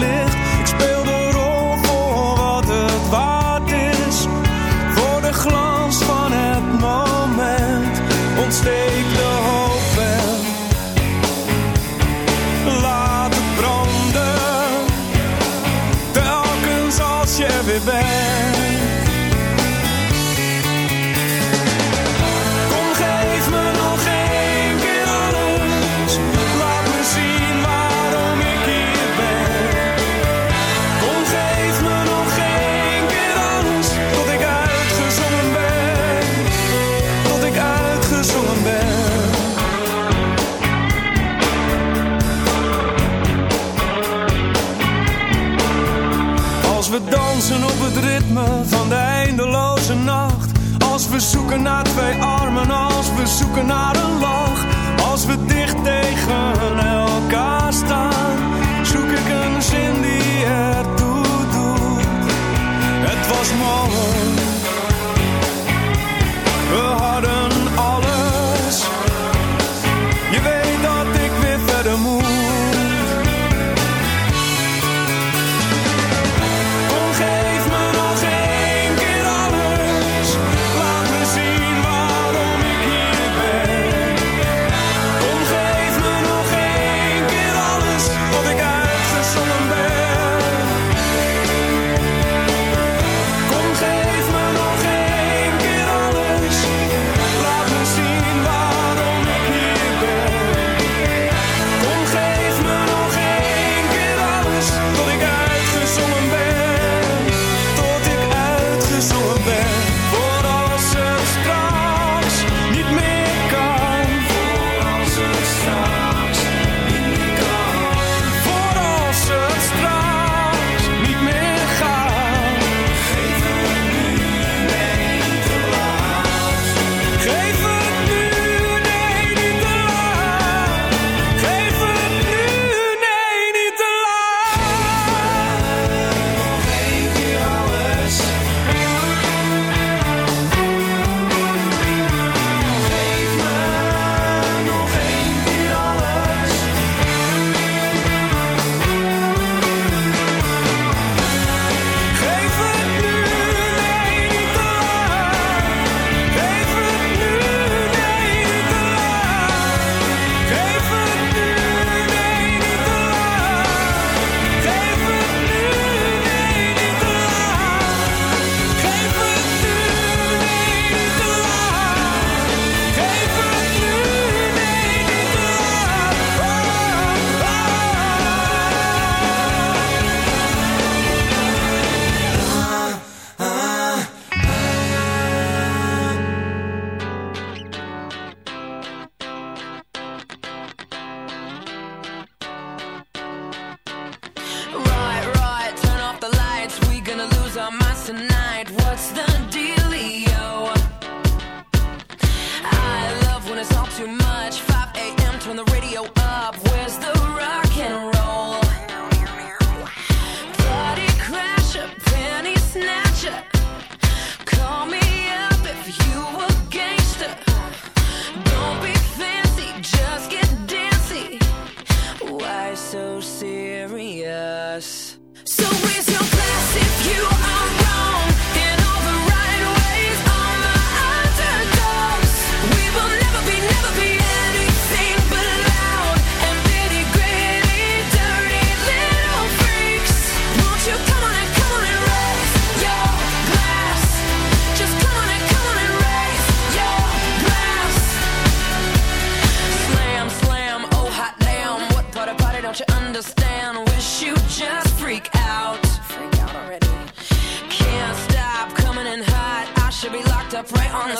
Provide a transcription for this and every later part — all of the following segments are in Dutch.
licht. Ik speel zoeken naar een lach als we dicht tegen elkaar staan. Zoek ik een zin die ertoe doet. Het was mooi. so serious. So we're I pray on the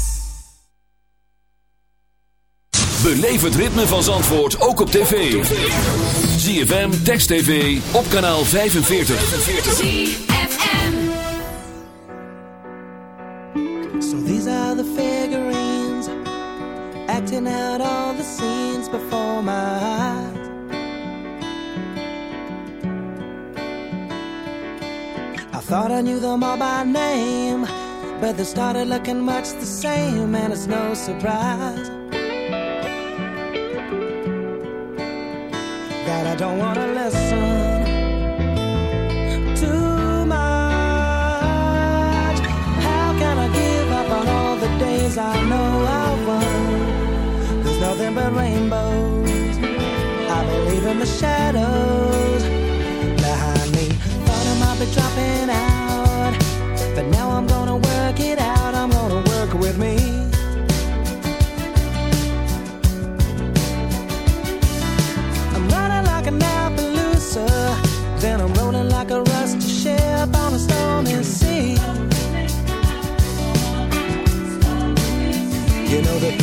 Beleef het ritme van Zandvoort ook op tv. ZFM, Text TV, op kanaal 45. ZFM So these are the figurines Acting out all the scenes before my eyes I thought I knew them all by name But they started looking much the same And it's no surprise that I don't want to listen too much. How can I give up on all the days I know I won? There's nothing but rainbows. I believe in the shadows behind me. Thought I might be dropping out, but now I'm gonna work it out.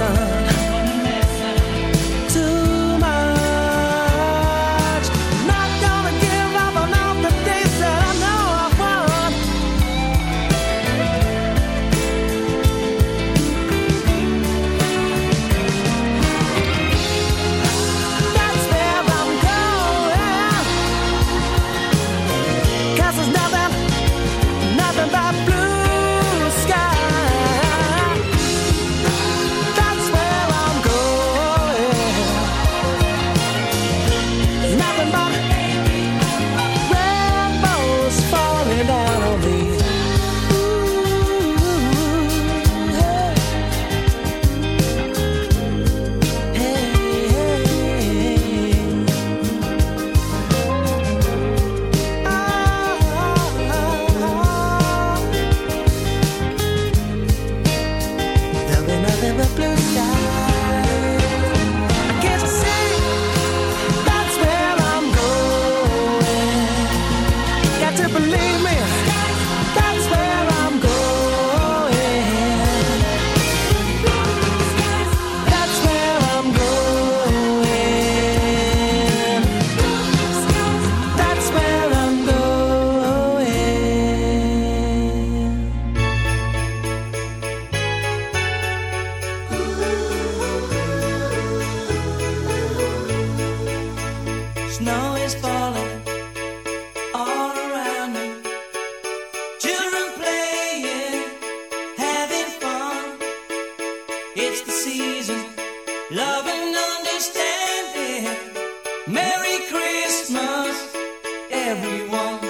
上。Merry Christmas, everyone.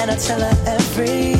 and I tell her every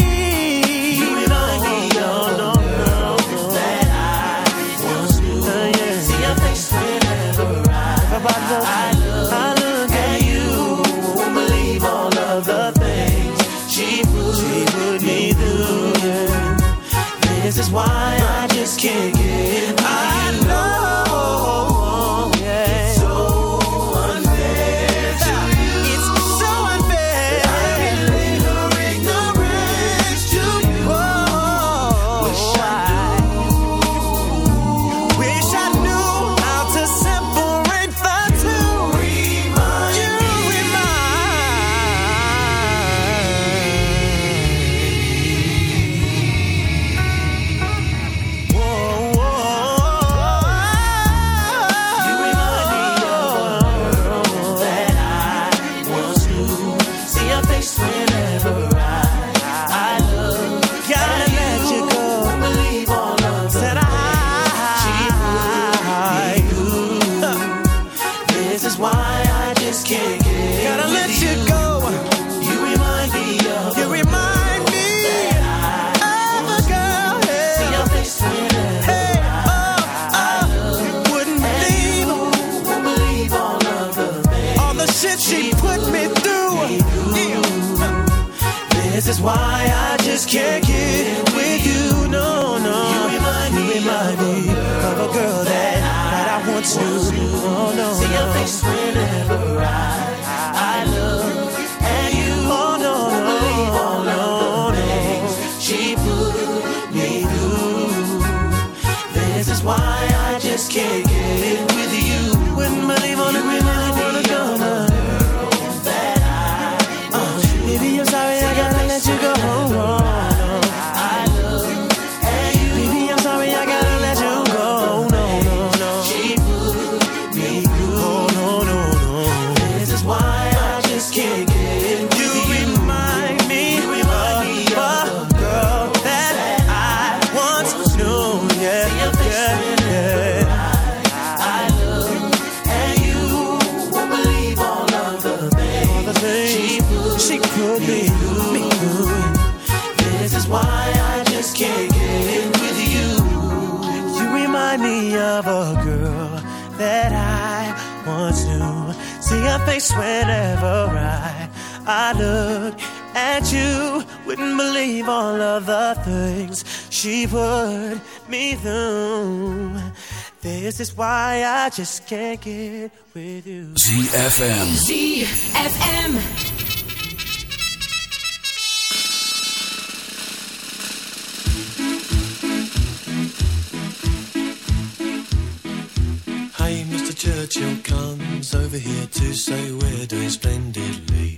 Why I just can't get look at you. Wouldn't believe all of the things she put me through. This is why I just can't get with you. ZFM. ZFM. Hey, Mr. Churchill comes over here to say we're doing splendidly.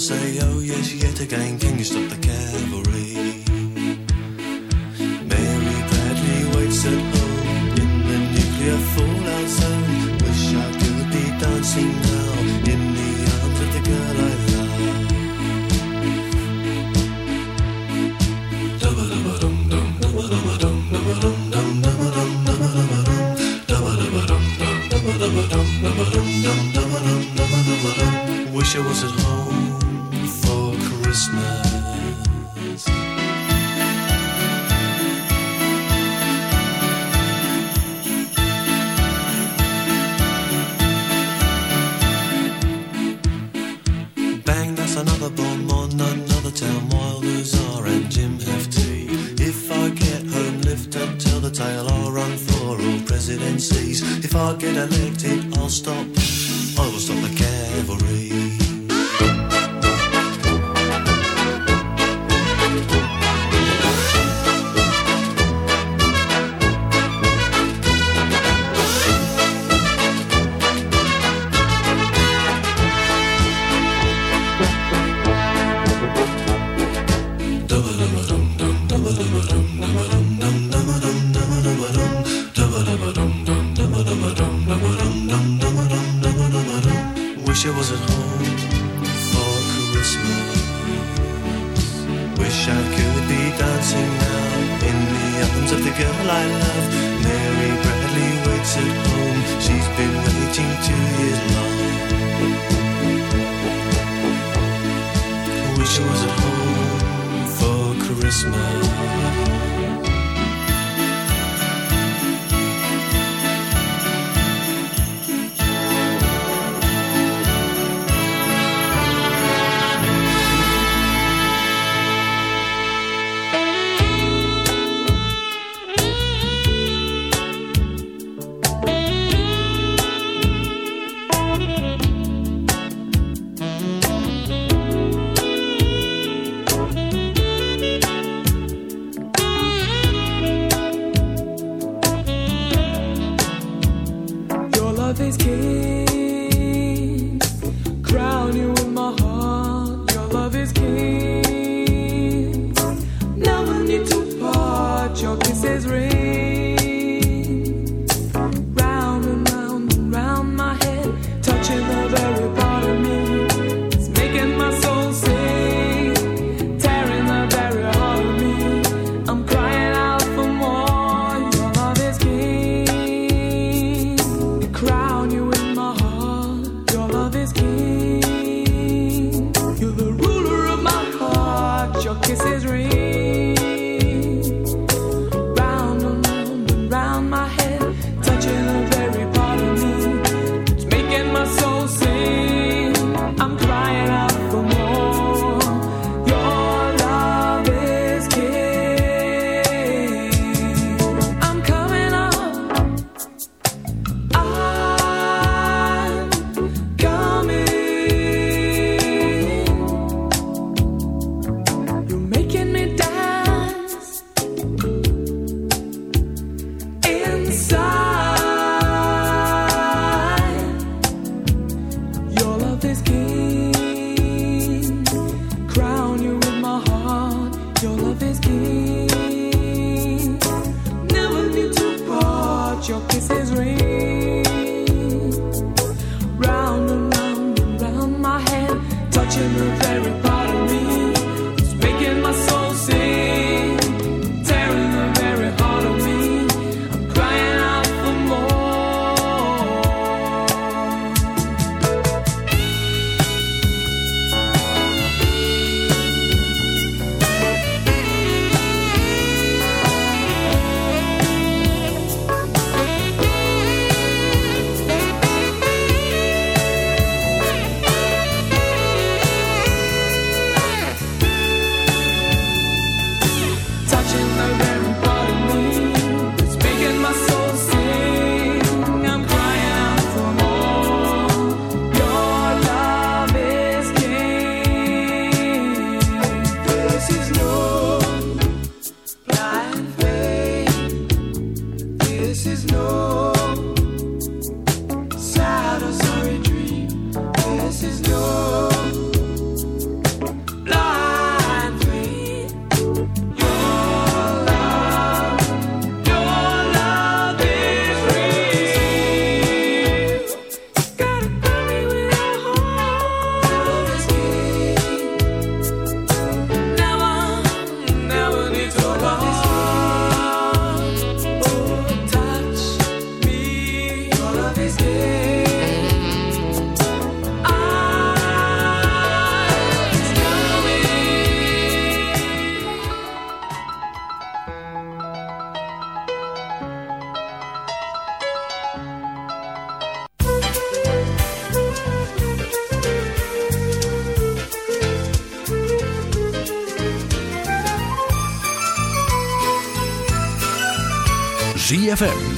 Say, oh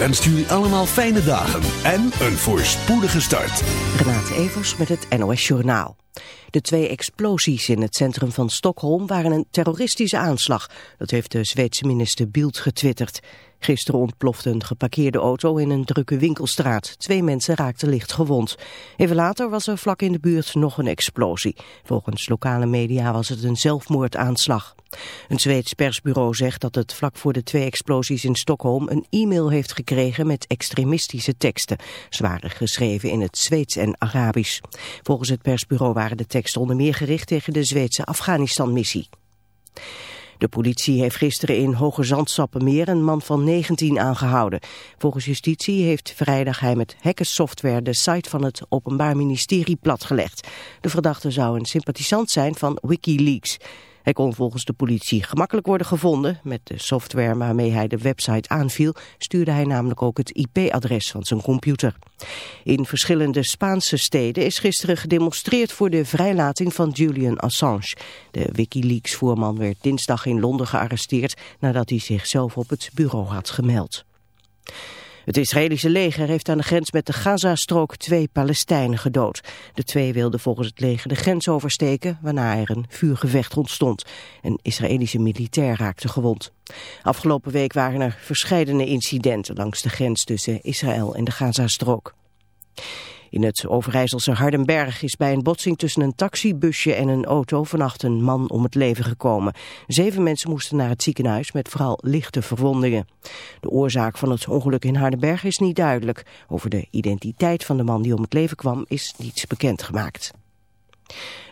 wenst jullie allemaal fijne dagen en een voorspoedige start. Renate Evers met het NOS Journaal. De twee explosies in het centrum van Stockholm waren een terroristische aanslag. Dat heeft de Zweedse minister Bildt getwitterd. Gisteren ontplofte een geparkeerde auto in een drukke winkelstraat. Twee mensen raakten licht gewond. Even later was er vlak in de buurt nog een explosie. Volgens lokale media was het een zelfmoordaanslag. Een Zweeds persbureau zegt dat het vlak voor de twee explosies in Stockholm een e-mail heeft gekregen met extremistische teksten. Waren geschreven in het Zweeds en Arabisch. Volgens het persbureau waren de teksten onder meer gericht tegen de Zweedse Afghanistan-missie. De politie heeft gisteren in Hoge Zandsappenmeer een man van 19 aangehouden. Volgens justitie heeft vrijdag hij met hackersoftware de site van het Openbaar Ministerie platgelegd. De verdachte zou een sympathisant zijn van Wikileaks. Hij kon volgens de politie gemakkelijk worden gevonden. Met de software waarmee hij de website aanviel stuurde hij namelijk ook het IP-adres van zijn computer. In verschillende Spaanse steden is gisteren gedemonstreerd voor de vrijlating van Julian Assange. De Wikileaks-voerman werd dinsdag in Londen gearresteerd nadat hij zichzelf op het bureau had gemeld. Het Israëlische leger heeft aan de grens met de Gazastrook twee Palestijnen gedood. De twee wilden volgens het leger de grens oversteken, waarna er een vuurgevecht ontstond. Een Israëlische militair raakte gewond. Afgelopen week waren er verscheidene incidenten langs de grens tussen Israël en de Gazastrook. In het Overijsselse Hardenberg is bij een botsing tussen een taxibusje en een auto vannacht een man om het leven gekomen. Zeven mensen moesten naar het ziekenhuis met vooral lichte verwondingen. De oorzaak van het ongeluk in Hardenberg is niet duidelijk. Over de identiteit van de man die om het leven kwam is niets bekendgemaakt.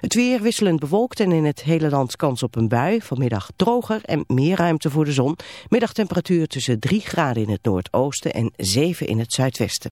Het weer wisselend bewolkt en in het hele land kans op een bui. Vanmiddag droger en meer ruimte voor de zon. Middagtemperatuur tussen 3 graden in het noordoosten en 7 in het zuidwesten.